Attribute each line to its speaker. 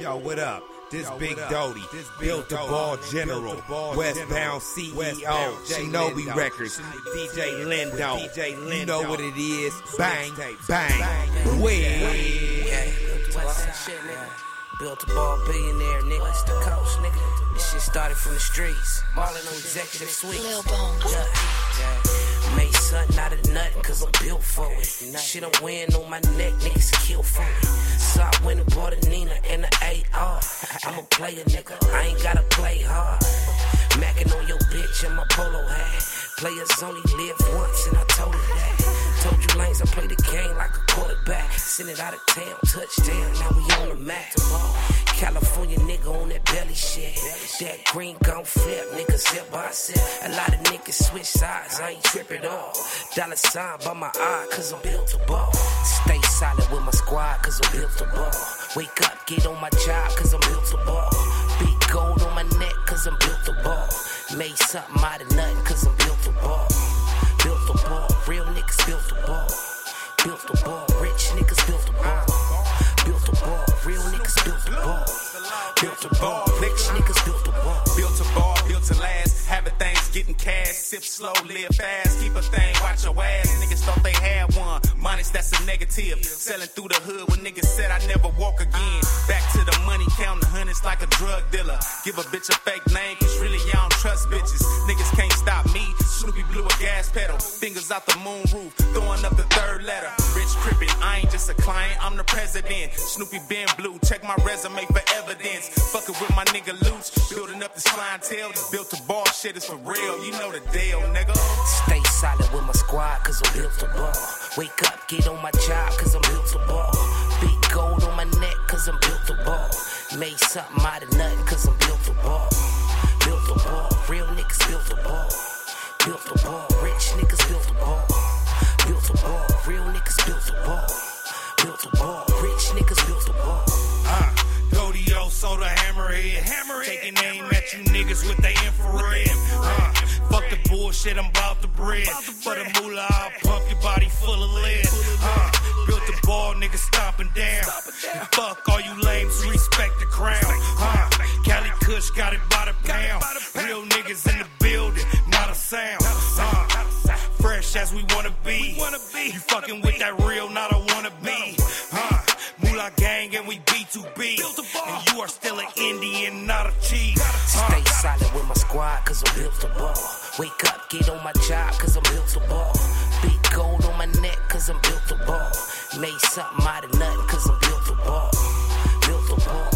Speaker 1: Yo, what up? This Big Doty, built the ball general, westbound CEO, Shinobi Recordz, DJ Lindo, you know what it is, bang, bang, way.
Speaker 2: Built a ball billionaire, nigga. It's the coast, nigga. This shit started from the streets. Marlin on executive suite.
Speaker 3: Lil Bones.
Speaker 2: Yeah, yeah. Made something out of nothing, cause I'm built for it. Shit I'm wearing on my neck, niggas kill for it. So I went and bought a Nina and a AR. I'm a player, nigga. I ain't gotta play hard. Macking on your bitch in my polo hat. Players only live once, and I told her that. Told you lanes, I play the game like a quarterback. Send it out of town, touchdown, now we on the map. California nigga on that belly shit. That green gon' flip, niggas hip by set. A lot of niggas switch sides, I ain't tripping off. Dollar sign by my eye, cause I'm built to ball. Stay solid with my squad, cause I'm built to ball. Wake up, get on my job, cause I'm built to ball. Big gold on my neck, cause I'm built to ball. Made something out of nothing, cause I'm built to ball. Built to ball, real niggas built to ball. Built to ball, rich niggas built to ball. Built to ball, real niggas built to ball. Built to ball, rich niggas built to ball.
Speaker 4: Cash. Sip slow, live fast. Keep a thing, watch your ass. Niggas thought they had one. Minus that's a negative. Selling through the hood when niggas said I never walk again. Back to the money, counting hundreds like a drug dealer. Give a bitch a fake name, cause really y'all don't trust bitches. Niggas can't stop me. Snoopy blew a gas pedal. Fingers out the moon roof, throwing up the third letter. Crippin', a client, I'm the president. Snoopy been blue, check my resume for evidence. Fucking with my nigga Luch, building up this clientele. This built to ball shit is for real, you know the deal, nigga.
Speaker 2: Stay solid with my squad, cause I'm built to ball. Wake up, get on my job, cause I'm built to ball. Big gold on my neck, cause I'm built to ball. Made something out of nothing, cause I'm built to ball. Built to ball, real niggas built to ball. Built to ball, rich niggas built to ball. Built to ball, real niggas built to ball. Built to ball, rich niggas built to ball.
Speaker 1: Uh, Dodio, so the hammerhead. hammerhead. Taking aim at you niggas with the infrared. Uh, fuck the bullshit, I'm about the bread. For the moolah, I'll pump your body full of lead. Uh, built the ball, niggas stomping down. And fuck all you lames, respect the crown. Uh, Cali Kush got it by the pound. Real niggas in the building, not a sound. Uh, fresh as we wanna be. You fucking with that real, not a cheese.
Speaker 2: Stay solid with my squad, cause I'm built to ball. Wake up, get on my job, cause I'm built to ball. Big gold on my neck, cause I'm built to ball. Made something out of nothing, cause I'm built to ball. Built to ball.